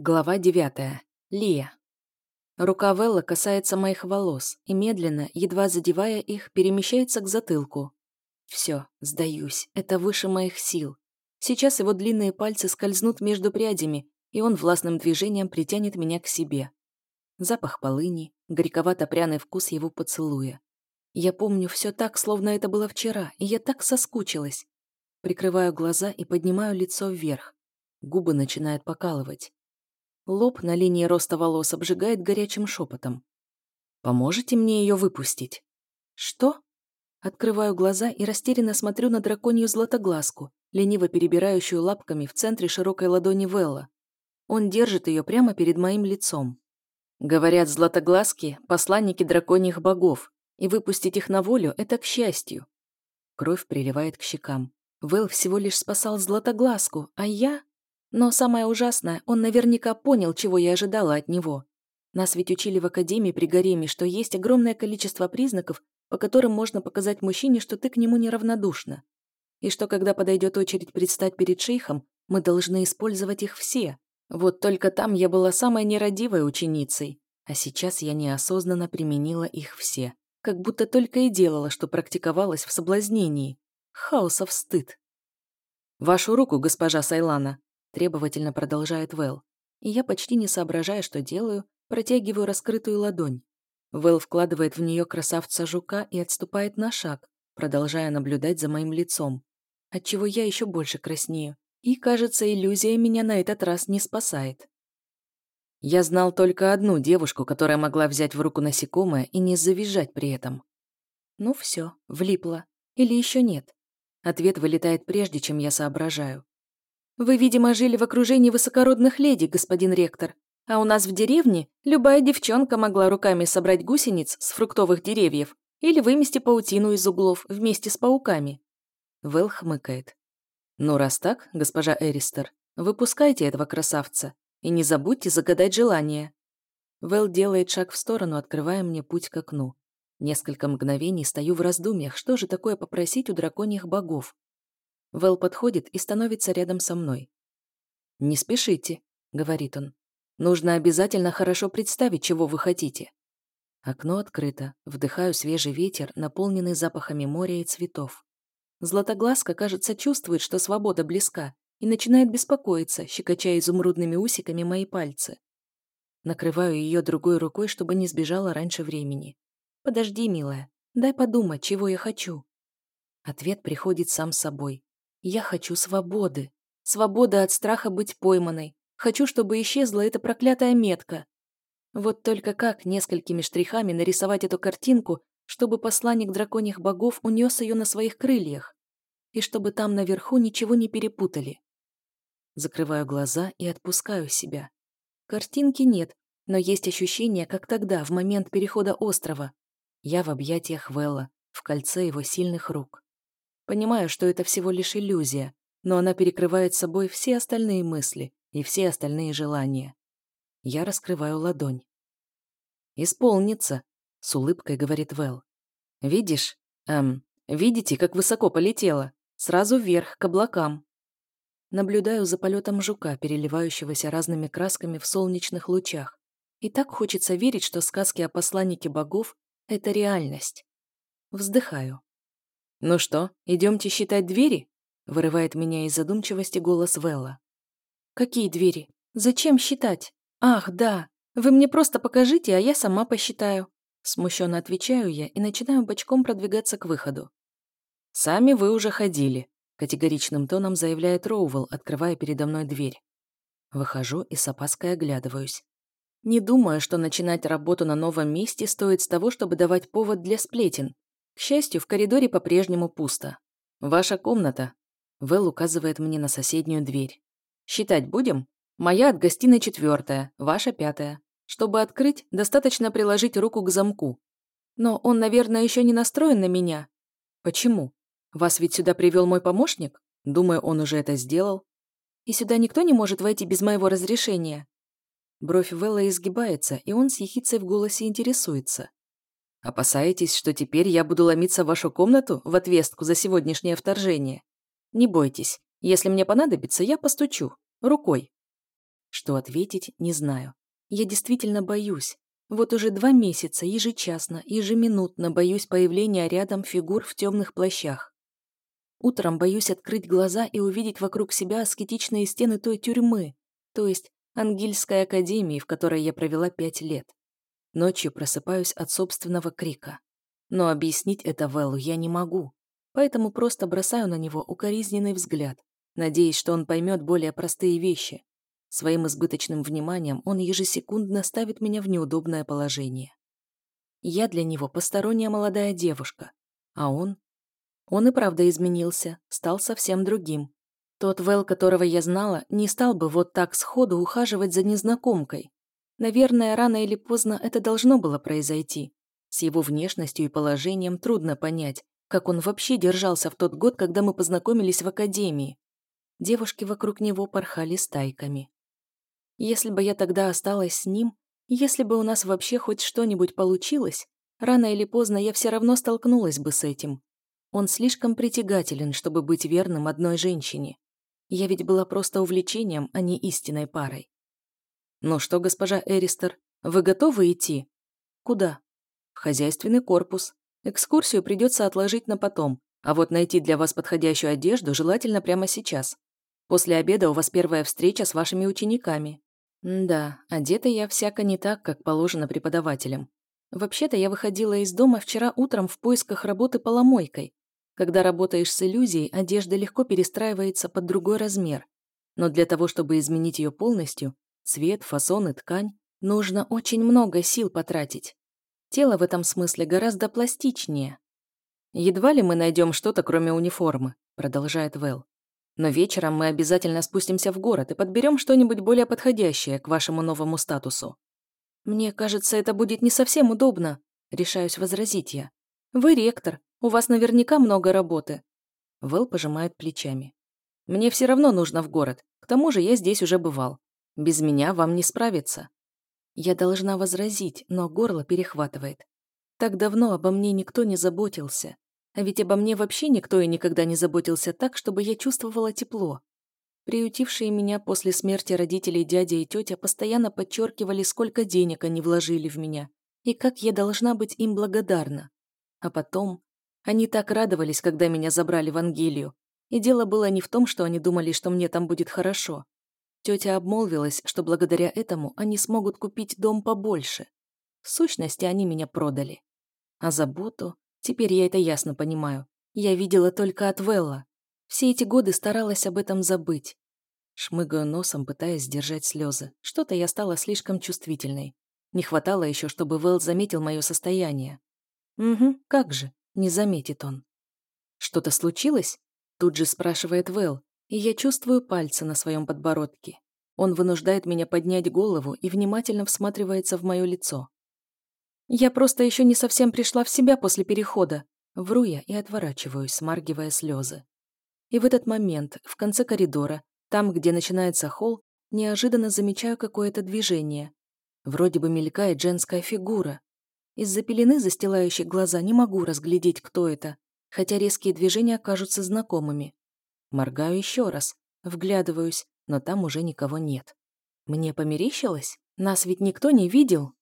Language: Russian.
Глава девятая. Лия. Рука Велла касается моих волос и медленно, едва задевая их, перемещается к затылку. Все, сдаюсь, это выше моих сил. Сейчас его длинные пальцы скользнут между прядями, и он властным движением притянет меня к себе. Запах полыни, горьковато-пряный вкус его поцелуя. Я помню все так, словно это было вчера, и я так соскучилась. Прикрываю глаза и поднимаю лицо вверх. Губы начинают покалывать. Лоб на линии роста волос обжигает горячим шепотом. «Поможете мне ее выпустить?» «Что?» Открываю глаза и растерянно смотрю на драконью златоглазку, лениво перебирающую лапками в центре широкой ладони Велла. Он держит ее прямо перед моим лицом. Говорят, златоглазки – посланники драконьих богов, и выпустить их на волю – это к счастью. Кровь приливает к щекам. Вэл всего лишь спасал златоглазку, а я... Но самое ужасное, он наверняка понял, чего я ожидала от него. Нас ведь учили в академии при Гареме, что есть огромное количество признаков, по которым можно показать мужчине, что ты к нему неравнодушна. И что, когда подойдет очередь предстать перед шейхом, мы должны использовать их все. Вот только там я была самой нерадивой ученицей, а сейчас я неосознанно применила их все. Как будто только и делала, что практиковалась в соблазнении. Хаосов стыд. «Вашу руку, госпожа Сайлана», Требовательно продолжает Вэл. И я почти не соображая, что делаю, протягиваю раскрытую ладонь. Вэл вкладывает в нее красавца-жука и отступает на шаг, продолжая наблюдать за моим лицом. Отчего я еще больше краснею. И, кажется, иллюзия меня на этот раз не спасает. Я знал только одну девушку, которая могла взять в руку насекомое и не завизжать при этом. Ну все, влипла. Или еще нет. Ответ вылетает прежде, чем я соображаю. Вы, видимо, жили в окружении высокородных леди, господин ректор. А у нас в деревне любая девчонка могла руками собрать гусениц с фруктовых деревьев или вымести паутину из углов вместе с пауками. Вэл хмыкает. Ну, раз так, госпожа Эристер, выпускайте этого красавца и не забудьте загадать желание. Вэл делает шаг в сторону, открывая мне путь к окну. Несколько мгновений стою в раздумьях, что же такое попросить у драконьих богов. Вэл подходит и становится рядом со мной. «Не спешите», — говорит он. «Нужно обязательно хорошо представить, чего вы хотите». Окно открыто, вдыхаю свежий ветер, наполненный запахами моря и цветов. Златоглазка, кажется, чувствует, что свобода близка, и начинает беспокоиться, щекоча изумрудными усиками мои пальцы. Накрываю ее другой рукой, чтобы не сбежала раньше времени. «Подожди, милая, дай подумать, чего я хочу». Ответ приходит сам собой. Я хочу свободы. Свобода от страха быть пойманной. Хочу, чтобы исчезла эта проклятая метка. Вот только как несколькими штрихами нарисовать эту картинку, чтобы посланник драконьих богов унес ее на своих крыльях? И чтобы там наверху ничего не перепутали. Закрываю глаза и отпускаю себя. Картинки нет, но есть ощущение, как тогда, в момент перехода острова. Я в объятиях Велла, в кольце его сильных рук. Понимаю, что это всего лишь иллюзия, но она перекрывает собой все остальные мысли и все остальные желания. Я раскрываю ладонь. «Исполнится», — с улыбкой говорит Вэл. «Видишь? Эм, видите, как высоко полетела? Сразу вверх, к облакам». Наблюдаю за полетом жука, переливающегося разными красками в солнечных лучах. И так хочется верить, что сказки о посланнике богов — это реальность. Вздыхаю. «Ну что, идемте считать двери?» вырывает меня из задумчивости голос Велла. «Какие двери? Зачем считать? Ах, да! Вы мне просто покажите, а я сама посчитаю». Смущенно отвечаю я и начинаю бочком продвигаться к выходу. «Сами вы уже ходили», — категоричным тоном заявляет Роувелл, открывая передо мной дверь. Выхожу и с опаской оглядываюсь. Не думаю, что начинать работу на новом месте стоит с того, чтобы давать повод для сплетен, к счастью, в коридоре по-прежнему пусто. «Ваша комната», — Вэл указывает мне на соседнюю дверь. «Считать будем? Моя от гостиной четвертая, ваша пятая. Чтобы открыть, достаточно приложить руку к замку. Но он, наверное, еще не настроен на меня. Почему? Вас ведь сюда привел мой помощник? Думаю, он уже это сделал. И сюда никто не может войти без моего разрешения?» Бровь Вэлла изгибается, и он с ехицей в голосе интересуется. Опасаетесь, что теперь я буду ломиться в вашу комнату в отвестку за сегодняшнее вторжение? Не бойтесь. Если мне понадобится, я постучу. Рукой. Что ответить, не знаю. Я действительно боюсь. Вот уже два месяца ежечасно, ежеминутно боюсь появления рядом фигур в темных плащах. Утром боюсь открыть глаза и увидеть вокруг себя аскетичные стены той тюрьмы, то есть Ангельской академии, в которой я провела пять лет. Ночью просыпаюсь от собственного крика. Но объяснить это Вэллу я не могу, поэтому просто бросаю на него укоризненный взгляд, надеясь, что он поймет более простые вещи. Своим избыточным вниманием он ежесекундно ставит меня в неудобное положение. Я для него посторонняя молодая девушка, а он он и правда изменился, стал совсем другим. Тот Вэл, которого я знала, не стал бы вот так сходу ухаживать за незнакомкой. Наверное, рано или поздно это должно было произойти. С его внешностью и положением трудно понять, как он вообще держался в тот год, когда мы познакомились в академии. Девушки вокруг него порхали стайками. Если бы я тогда осталась с ним, если бы у нас вообще хоть что-нибудь получилось, рано или поздно я все равно столкнулась бы с этим. Он слишком притягателен, чтобы быть верным одной женщине. Я ведь была просто увлечением, а не истинной парой. «Ну что, госпожа Эристер, вы готовы идти?» «Куда?» «В хозяйственный корпус. Экскурсию придется отложить на потом, а вот найти для вас подходящую одежду желательно прямо сейчас. После обеда у вас первая встреча с вашими учениками». «Да, одета я всяко не так, как положено преподавателям. Вообще-то я выходила из дома вчера утром в поисках работы поломойкой, когда работаешь с иллюзией, одежда легко перестраивается под другой размер. Но для того, чтобы изменить ее полностью, цвет, фасон и ткань, нужно очень много сил потратить. Тело в этом смысле гораздо пластичнее. «Едва ли мы найдем что-то, кроме униформы», — продолжает Вэл. «Но вечером мы обязательно спустимся в город и подберем что-нибудь более подходящее к вашему новому статусу». «Мне кажется, это будет не совсем удобно», — решаюсь возразить я. «Вы ректор, у вас наверняка много работы». Вэл пожимает плечами. «Мне все равно нужно в город. К тому же я здесь уже бывал. Без меня вам не справиться». Я должна возразить, но горло перехватывает. Так давно обо мне никто не заботился. А ведь обо мне вообще никто и никогда не заботился так, чтобы я чувствовала тепло. Приютившие меня после смерти родителей дядя и тетя постоянно подчеркивали, сколько денег они вложили в меня, и как я должна быть им благодарна. А потом они так радовались, когда меня забрали в Ангелию. И дело было не в том, что они думали, что мне там будет хорошо. Тетя обмолвилась, что благодаря этому они смогут купить дом побольше. В сущности, они меня продали. А заботу, теперь я это ясно понимаю, я видела только от Велла. Все эти годы старалась об этом забыть. Шмыгаю носом, пытаясь сдержать слезы. Что-то я стала слишком чувствительной. Не хватало еще, чтобы Вэл заметил мое состояние. Угу, как же. Не заметит он. «Что-то случилось?» Тут же спрашивает Вэл, и я чувствую пальцы на своем подбородке. Он вынуждает меня поднять голову и внимательно всматривается в мое лицо. Я просто еще не совсем пришла в себя после перехода. Вру я и отворачиваюсь, смаргивая слезы. И в этот момент, в конце коридора, там, где начинается холл, неожиданно замечаю какое-то движение. Вроде бы мелькает женская фигура. Из-за пелены, застилающей глаза, не могу разглядеть, кто это, хотя резкие движения кажутся знакомыми. Моргаю еще раз, вглядываюсь, но там уже никого нет. Мне померещилось? Нас ведь никто не видел.